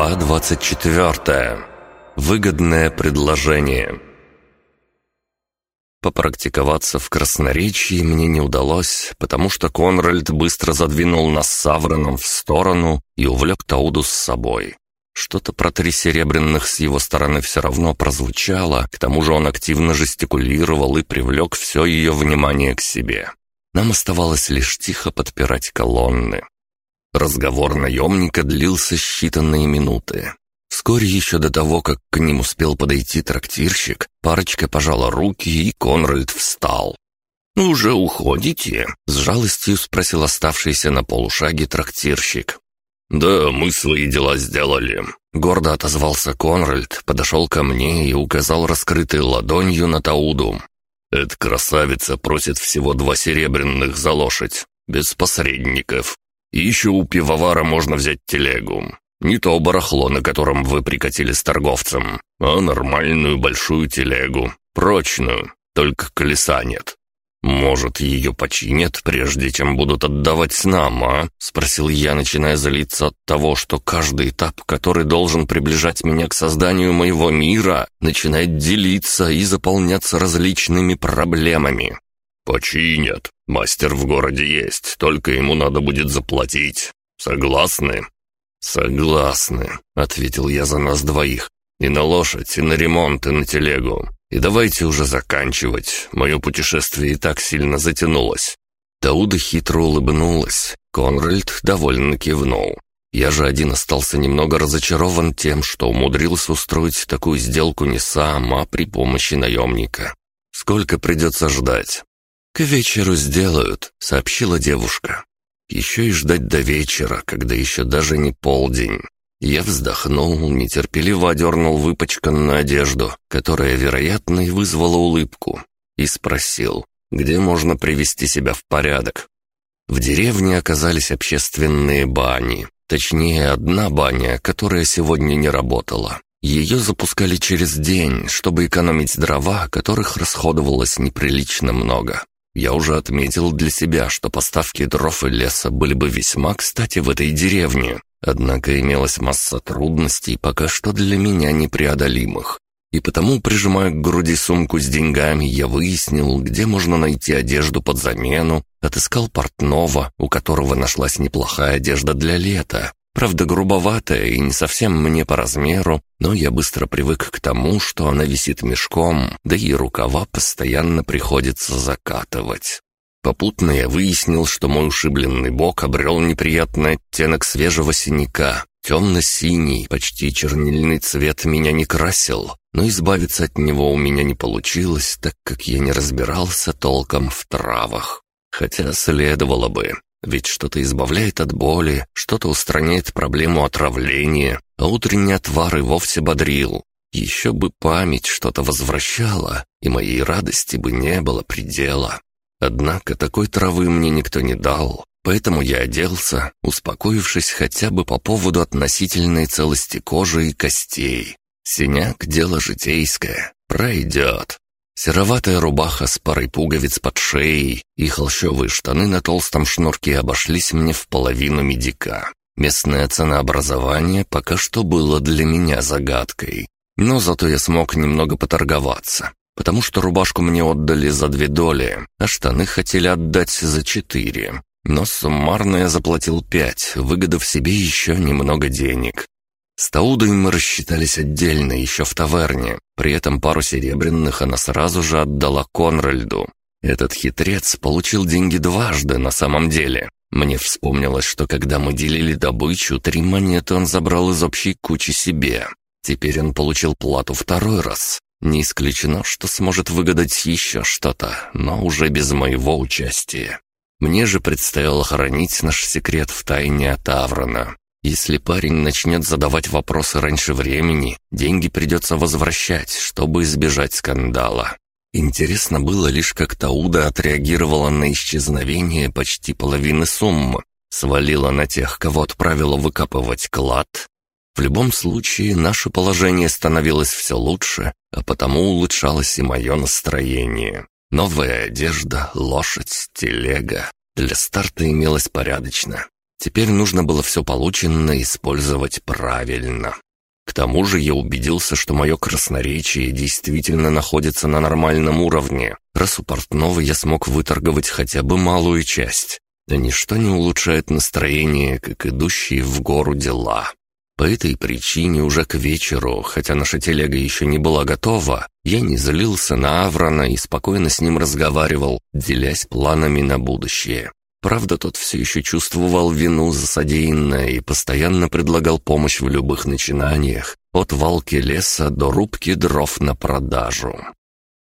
Глава 24. Выгодное предложение. Попрактиковаться в красноречии мне не удалось, потому что Конральд быстро задвинул нас с Авроном в сторону и увлек Тауду с собой. Что-то про три серебряных с его стороны все равно прозвучало, к тому же он активно жестикулировал и привлек все ее внимание к себе. Нам оставалось лишь тихо подпирать колонны. Разговор наемника длился считанные минуты. Вскоре еще до того, как к ним успел подойти трактирщик, парочка пожала руки, и Конральд встал. «Ну «Уже уходите?» — с жалостью спросил оставшийся на полушаге трактирщик. «Да, мы свои дела сделали», — гордо отозвался Конральд, подошел ко мне и указал раскрытой ладонью на Тауду. «Эта красавица просит всего два серебряных за лошадь, без посредников. И еще у пивовара можно взять телегу. Не то барахло, на котором вы прикатили с торговцем, а нормальную большую телегу, прочную, только колеса нет. «Может, ее починят, прежде чем будут отдавать нам, а?» — спросил я, начиная залиться от того, что каждый этап, который должен приближать меня к созданию моего мира, начинает делиться и заполняться различными проблемами. «Починят. Мастер в городе есть, только ему надо будет заплатить. Согласны?» «Согласны», — ответил я за нас двоих. «И на лошадь, и на ремонт, и на телегу. И давайте уже заканчивать. Мое путешествие и так сильно затянулось». Тауда хитро улыбнулась. Конральд довольно кивнул. Я же один остался немного разочарован тем, что умудрился устроить такую сделку не сам, а при помощи наемника. Сколько придется ждать? «К вечеру сделают», — сообщила девушка. «Еще и ждать до вечера, когда еще даже не полдень». Я вздохнул, нетерпеливо одернул выпачканную одежду, которая, вероятно, и вызвала улыбку, и спросил, где можно привести себя в порядок. В деревне оказались общественные бани, точнее, одна баня, которая сегодня не работала. Ее запускали через день, чтобы экономить дрова, которых расходовалось неприлично много. Я уже отметил для себя, что поставки дров и леса были бы весьма кстати в этой деревне, однако имелась масса трудностей, пока что для меня непреодолимых. И потому, прижимая к груди сумку с деньгами, я выяснил, где можно найти одежду под замену, отыскал портного, у которого нашлась неплохая одежда для лета, Правда, грубоватая и не совсем мне по размеру, но я быстро привык к тому, что она висит мешком, да и рукава постоянно приходится закатывать. Попутно я выяснил, что мой ушибленный бок обрел неприятный оттенок свежего синяка. Темно-синий, почти чернильный цвет меня не красил, но избавиться от него у меня не получилось, так как я не разбирался толком в травах. Хотя следовало бы. Ведь что-то избавляет от боли, что-то устраняет проблему отравления, а утренний отвар и вовсе бодрил. Еще бы память что-то возвращала, и моей радости бы не было предела. Однако такой травы мне никто не дал, поэтому я оделся, успокоившись хотя бы по поводу относительной целости кожи и костей. Синяк — дело житейское, пройдет. Сероватая рубаха с парой пуговиц под шеей и холщовые штаны на толстом шнурке обошлись мне в половину медика. Местное ценообразование пока что было для меня загадкой. Но зато я смог немного поторговаться, потому что рубашку мне отдали за две доли, а штаны хотели отдать за четыре. Но суммарно я заплатил пять, выгодав себе еще немного денег. С Таудой мы рассчитались отдельно, еще в таверне. При этом пару серебряных она сразу же отдала Конральду. Этот хитрец получил деньги дважды на самом деле. Мне вспомнилось, что когда мы делили добычу, три монеты он забрал из общей кучи себе. Теперь он получил плату второй раз. Не исключено, что сможет выгадать еще что-то, но уже без моего участия. Мне же предстояло хранить наш секрет в тайне от Аврона. Если парень начнет задавать вопросы раньше времени, деньги придется возвращать, чтобы избежать скандала. Интересно было лишь, как Тауда отреагировала на исчезновение почти половины суммы. Свалила на тех, кого отправила выкапывать клад. В любом случае, наше положение становилось все лучше, а потому улучшалось и мое настроение. Новая одежда, лошадь, телега. Для старта имелось порядочно. Теперь нужно было все полученное использовать правильно. К тому же я убедился, что мое красноречие действительно находится на нормальном уровне, раз у портного я смог выторговать хотя бы малую часть. Да ничто не улучшает настроение, как идущие в гору дела. По этой причине уже к вечеру, хотя наша телега еще не была готова, я не злился на Аврона и спокойно с ним разговаривал, делясь планами на будущее. Правда, тот все еще чувствовал вину за содеянное и постоянно предлагал помощь в любых начинаниях, от валки леса до рубки дров на продажу.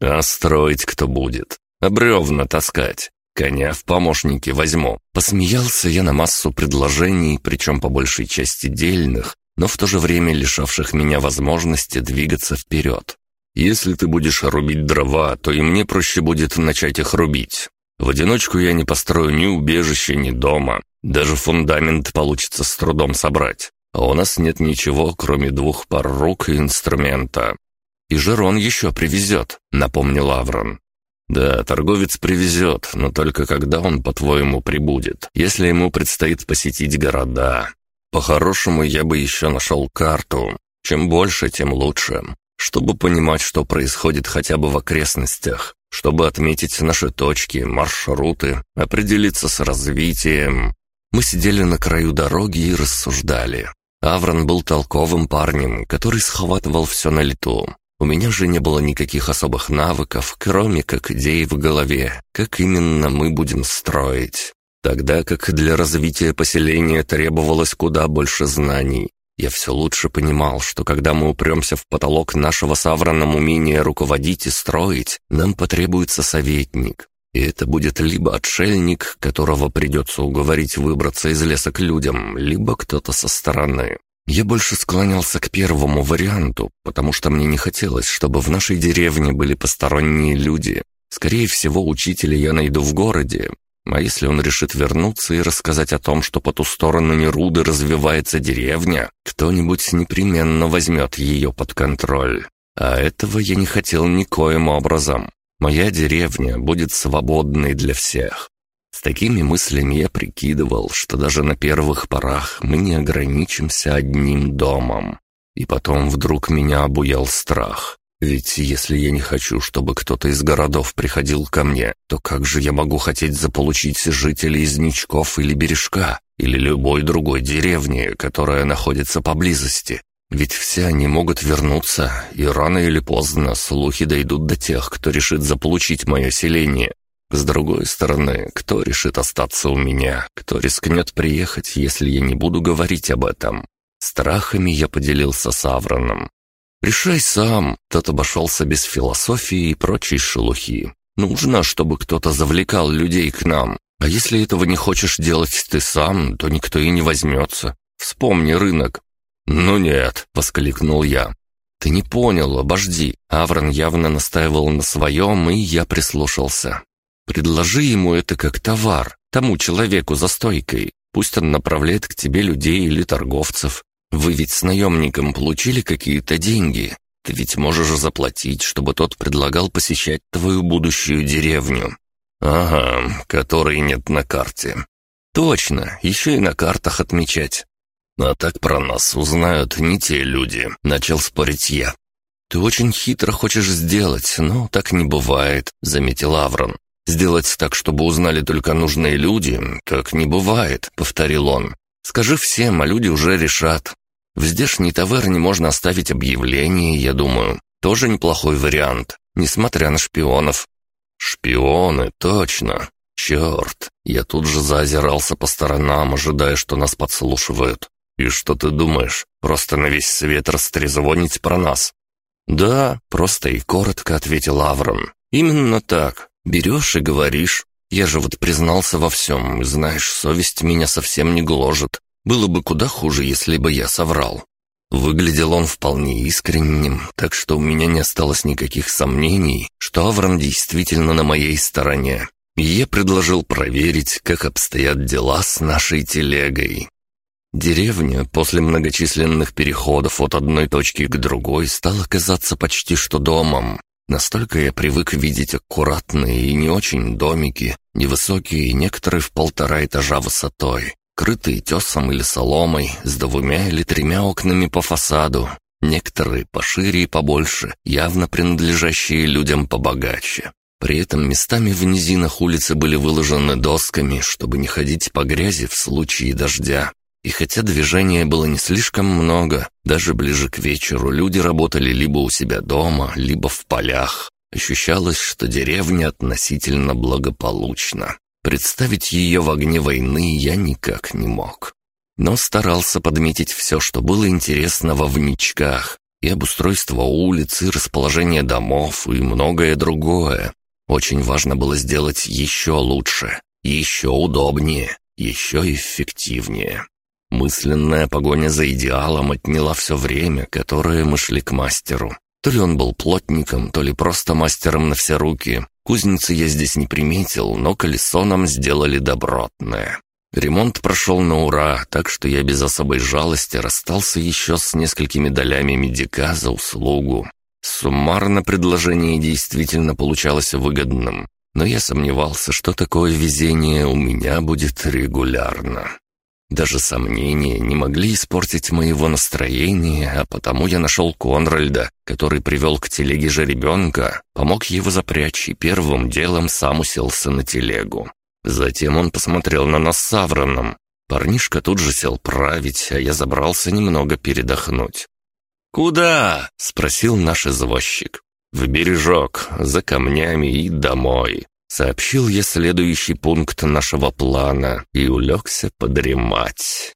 «А строить кто будет? А бревна таскать? Коня в помощники возьму». Посмеялся я на массу предложений, причем по большей части дельных, но в то же время лишавших меня возможности двигаться вперед. «Если ты будешь рубить дрова, то и мне проще будет начать их рубить. В одиночку я не построю ни убежища, ни дома. Даже фундамент получится с трудом собрать. А у нас нет ничего, кроме двух пар рук и инструмента. И Жерон еще привезет», — напомнил Аврон. «Да, торговец привезет, но только когда он, по-твоему, прибудет, если ему предстоит посетить города. По-хорошему, я бы еще нашел карту. Чем больше, тем лучше, чтобы понимать, что происходит хотя бы в окрестностях чтобы отметить наши точки, маршруты, определиться с развитием. Мы сидели на краю дороги и рассуждали. Аврон был толковым парнем, который схватывал все на лету. У меня же не было никаких особых навыков, кроме как идей в голове, как именно мы будем строить. Тогда как для развития поселения требовалось куда больше знаний, я все лучше понимал, что когда мы упремся в потолок нашего савраном умения руководить и строить, нам потребуется советник. И это будет либо отшельник, которого придется уговорить выбраться из леса к людям, либо кто-то со стороны. Я больше склонялся к первому варианту, потому что мне не хотелось, чтобы в нашей деревне были посторонние люди. Скорее всего, учителя я найду в городе, а если он решит вернуться и рассказать о том, что по ту сторону Неруды развивается деревня, кто-нибудь непременно возьмет ее под контроль. А этого я не хотел никоим образом. Моя деревня будет свободной для всех. С такими мыслями я прикидывал, что даже на первых порах мы не ограничимся одним домом. И потом вдруг меня обуял страх. Ведь если я не хочу, чтобы кто-то из городов приходил ко мне, то как же я могу хотеть заполучить жителей из Ничков или Бережка, или любой другой деревни, которая находится поблизости? Ведь все они могут вернуться, и рано или поздно слухи дойдут до тех, кто решит заполучить мое селение. С другой стороны, кто решит остаться у меня? Кто рискнет приехать, если я не буду говорить об этом? Страхами я поделился с Авроном, «Решай сам!» Тот обошелся без философии и прочей шелухи. «Нужно, чтобы кто-то завлекал людей к нам. А если этого не хочешь делать ты сам, то никто и не возьмется. Вспомни рынок». «Ну нет», — воскликнул я. «Ты не понял, обожди». Аврон явно настаивал на своем, и я прислушался. «Предложи ему это как товар, тому человеку за стойкой. Пусть он направляет к тебе людей или торговцев. Вы ведь с наемником получили какие-то деньги. Ты ведь можешь заплатить, чтобы тот предлагал посещать твою будущую деревню. Ага, которой нет на карте. Точно, еще и на картах отмечать. А так про нас узнают не те люди, начал спорить я. Ты очень хитро хочешь сделать, но так не бывает, заметил Аврон. Сделать так, чтобы узнали только нужные люди, так не бывает, повторил он. Скажи всем, а люди уже решат. В здешней таверне можно оставить объявление, я думаю. Тоже неплохой вариант, несмотря на шпионов. Шпионы, точно. Черт, я тут же заозирался по сторонам, ожидая, что нас подслушивают. И что ты думаешь, просто на весь свет растрезвонить про нас? Да, просто и коротко ответил Аврон. Именно так. Берешь и говоришь. Я же вот признался во всем, и знаешь, совесть меня совсем не гложет. Было бы куда хуже, если бы я соврал. Выглядел он вполне искренним, так что у меня не осталось никаких сомнений, что Аврам действительно на моей стороне. И я предложил проверить, как обстоят дела с нашей телегой. Деревня после многочисленных переходов от одной точки к другой стала казаться почти что домом. Настолько я привык видеть аккуратные и не очень домики, невысокие, некоторые в полтора этажа высотой. Крытые тесом или соломой, с двумя или тремя окнами по фасаду. Некоторые пошире и побольше, явно принадлежащие людям побогаче. При этом местами в низинах улицы были выложены досками, чтобы не ходить по грязи в случае дождя. И хотя движения было не слишком много, даже ближе к вечеру люди работали либо у себя дома, либо в полях. Ощущалось, что деревня относительно благополучна. Представить ее в огне войны я никак не мог. Но старался подметить все, что было интересного в ничках, и обустройство улиц, и расположение домов, и многое другое. Очень важно было сделать еще лучше, еще удобнее, еще эффективнее. Мысленная погоня за идеалом отняла все время, которое мы шли к мастеру. То ли он был плотником, то ли просто мастером на все руки. Кузницы я здесь не приметил, но колесо нам сделали добротное. Ремонт прошел на ура, так что я без особой жалости расстался еще с несколькими долями медика за услугу. Суммарно предложение действительно получалось выгодным, но я сомневался, что такое везение у меня будет регулярно. Даже сомнения не могли испортить моего настроения, а потому я нашел Конральда, который привел к телеге жеребенка, помог его запрячь и первым делом сам уселся на телегу. Затем он посмотрел на нас с Авроном. Парнишка тут же сел править, а я забрался немного передохнуть. «Куда?» — спросил наш извозчик. «В бережок, за камнями и домой. Сообщил я следующий пункт нашего плана и улегся подремать.